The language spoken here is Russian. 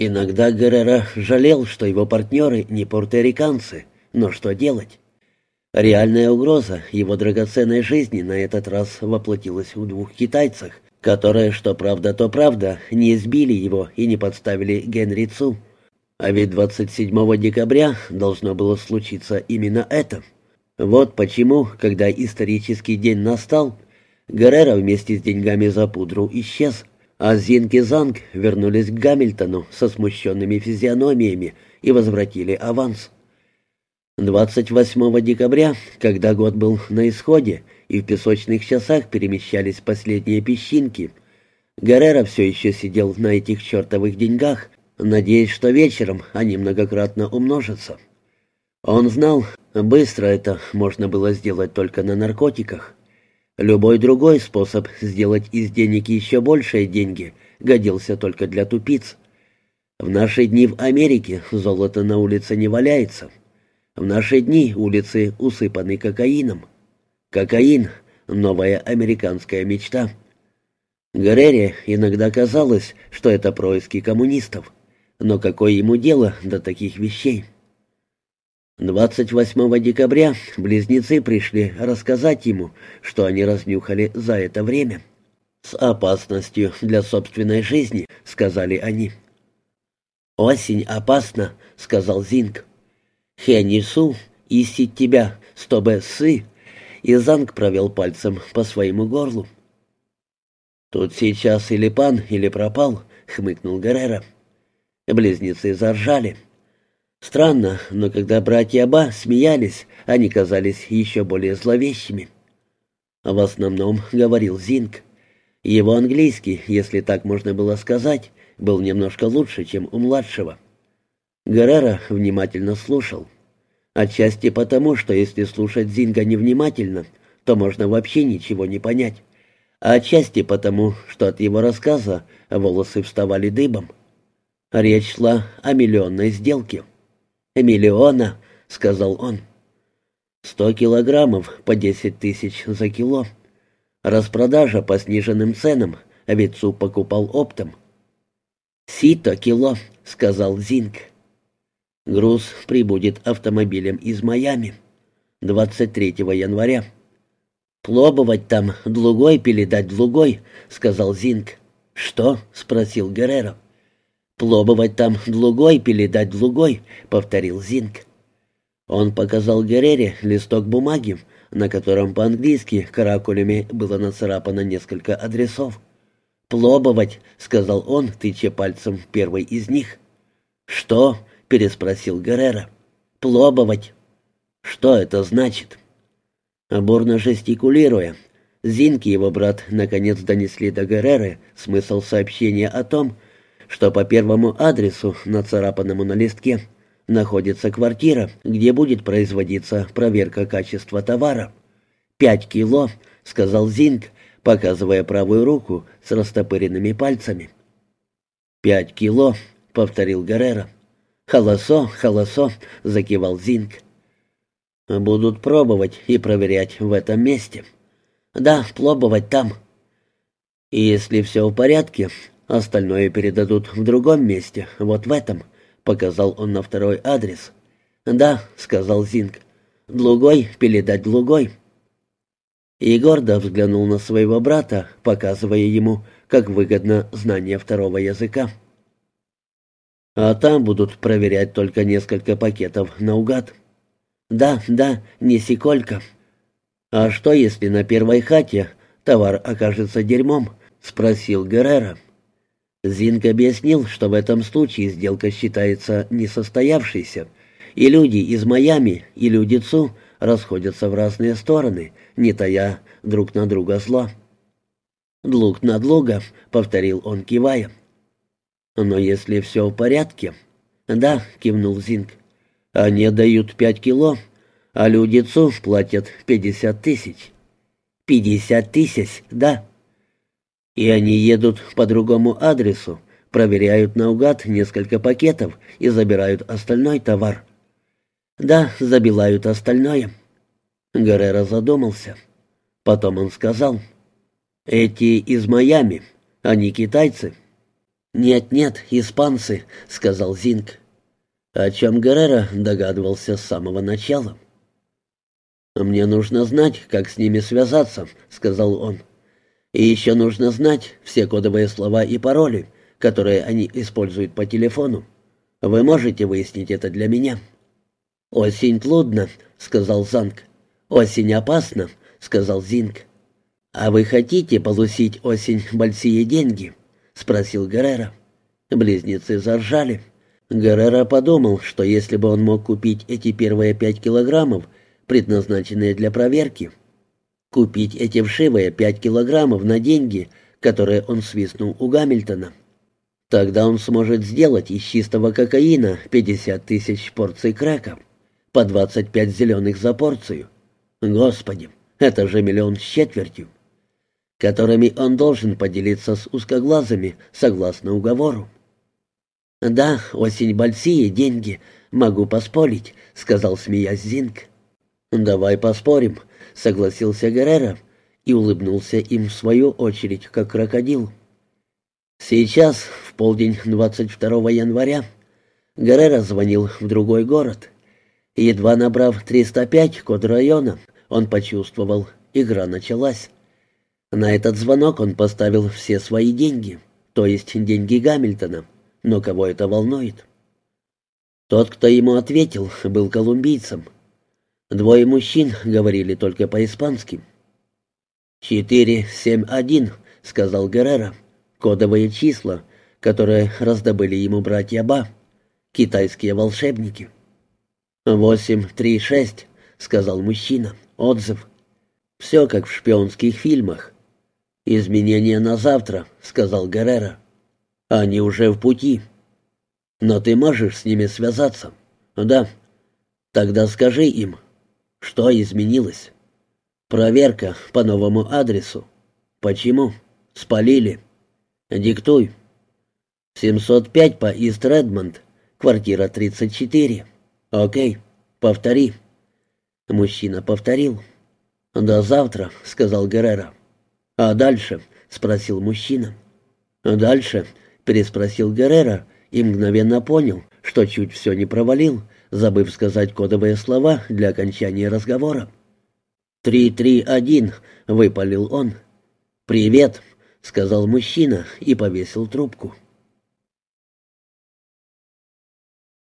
Иногда Геррера жалел, что его партнеры не порториканцы, но что делать? Реальная угроза его драгоценной жизни на этот раз воплотилась в двух китайцах, которые, что правда, то правда, не избили его и не подставили Генри Цу. А ведь 27 декабря должно было случиться именно это. Вот почему, когда исторический день настал, Геррера вместе с деньгами за пудру исчез, а Зинг и Занг вернулись к Гамильтону со смущенными физиономиями и возвратили аванс. 28 декабря, когда год был на исходе и в песочных часах перемещались последние песчинки, Геррера все еще сидел на этих чертовых деньгах, надеясь, что вечером они многократно умножатся. Он знал, быстро это можно было сделать только на наркотиках. Любой другой способ сделать из денег еще большие деньги годился только для тупиц. В наши дни в Америке золото на улице не валяется — в наши дни улицы усыпаны кокаином. Кокаин — новая американская мечта. Геррере иногда казалось, что это происки коммунистов. Но какое ему дело до таких вещей? 28 декабря близнецы пришли рассказать ему, что они разнюхали за это время. «С опасностью для собственной жизни», — сказали они. «Осень опасна», — сказал Зинг. Хенису, истить тебя, чтобы сы!» И Занг провел пальцем по своему горлу. «Тут сейчас или пан, или пропал», — хмыкнул Геррера. Близнецы заржали. Странно, но когда братья Ба смеялись, они казались еще более зловещими. В основном говорил Зинг. Его английский, если так можно было сказать, был немножко лучше, чем у младшего. Геррера внимательно слушал. Отчасти потому, что если слушать Зинга невнимательно, то можно вообще ничего не понять. А отчасти потому, что от его рассказа волосы вставали дыбом. Речь шла о миллионной сделке. «Миллиона», — сказал он. «Сто килограммов по десять тысяч за кило. Распродажа по сниженным ценам, а суп покупал оптом». «Сито кило», — сказал Зинг. Груз прибудет автомобилем из Майами 23 января. «Плобывать там, длугой передать длугой», — сказал Зинг. «Что?» — спросил Геррера. «Плобывать там длугой передать длугой», — повторил Зинг. Он показал Геррере листок бумаги, на котором по-английски каракулями было нацарапано несколько адресов. «Плобывать», — сказал он, тыча пальцем первый из них. «Что?» — переспросил Геррера. «Плобовать». «Что это значит?» Бурно жестикулируя, Зинки и его брат наконец донесли до Герреры смысл сообщения о том, что по первому адресу, нацарапанному на листке, находится квартира, где будет производиться проверка качества товара. «Пять кило», — сказал Зинк, показывая правую руку с растопыренными пальцами. «Пять кило», — повторил Геррера. «Холосо, холосо», — закивал Зинг. «Будут пробовать и проверять в этом месте». «Да, пробовать там». И «Если все в порядке, остальное передадут в другом месте, вот в этом», — показал он на второй адрес. «Да», — сказал Зинг. «Длугой передать Длугой». И взглянул на своего брата, показывая ему, как выгодно знание второго языка. А там будут проверять только несколько пакетов наугад. Да, да, не секолька. А что, если на первой хате товар окажется дерьмом? Спросил Геррера. Зинг объяснил, что в этом случае сделка считается несостоявшейся, и люди из Майами и люди ЦУ расходятся в разные стороны, не тая друг на друга зла. «Друг на друга», — повторил он, кивая. «Но если все в порядке...» «Да», — кивнул Зинг. «Они дают пять кило, а люди ЦУ платят пятьдесят тысяч». «Пятьдесят тысяч, да». «И они едут по другому адресу, проверяют наугад несколько пакетов и забирают остальной товар». «Да, забилают остальное». Геррера задумался. Потом он сказал, «Эти из Майами, они китайцы». «Нет-нет, испанцы», — сказал Зинг. О чем Геррера догадывался с самого начала. «Мне нужно знать, как с ними связаться», — сказал он. «И еще нужно знать все кодовые слова и пароли, которые они используют по телефону. Вы можете выяснить это для меня?» «Осень трудно», — сказал Занг. «Осень опасна», — сказал Зинг. «А вы хотите получить осень большие деньги?» — спросил Геррера. Близнецы заржали. Геррера подумал, что если бы он мог купить эти первые пять килограммов, предназначенные для проверки, купить эти вшивые пять килограммов на деньги, которые он свистнул у Гамильтона, тогда он сможет сделать из чистого кокаина 50 тысяч порций крэка, по 25 зеленых за порцию. Господи, это же миллион с четвертью которыми он должен поделиться с узкоглазыми согласно уговору. «Да, осень большие деньги, могу поспорить», — сказал смеясь Зинг. «Давай поспорим», — согласился Геррера и улыбнулся им в свою очередь, как крокодил. Сейчас, в полдень 22 января, Геррера звонил в другой город. Едва набрав 305 код района, он почувствовал, игра началась. На этот звонок он поставил все свои деньги, то есть деньги Гамильтона, но кого это волнует? Тот, кто ему ответил, был колумбийцем. Двое мужчин говорили только по-испански. «Четыре, семь, один», — сказал Геррера. «Кодовые числа, которые раздобыли ему братья Ба, китайские волшебники». «Восемь, три, шесть», — сказал мужчина. «Отзыв». «Все как в шпионских фильмах. «Изменения на завтра», — сказал Геррера. «Они уже в пути». «Но ты можешь с ними связаться?» «Да». «Тогда скажи им, что изменилось?» «Проверка по новому адресу». «Почему?» «Спалили». «Диктуй». «705 по Ист Редмонд, квартира 34». «Окей, повтори». Мужчина повторил. «До завтра», — сказал Геррера. «А дальше?» — спросил мужчина. «А дальше?» — переспросил Геррера и мгновенно понял, что чуть все не провалил, забыв сказать кодовые слова для окончания разговора. «Три-три-один», — выпалил он. «Привет», — сказал мужчина и повесил трубку.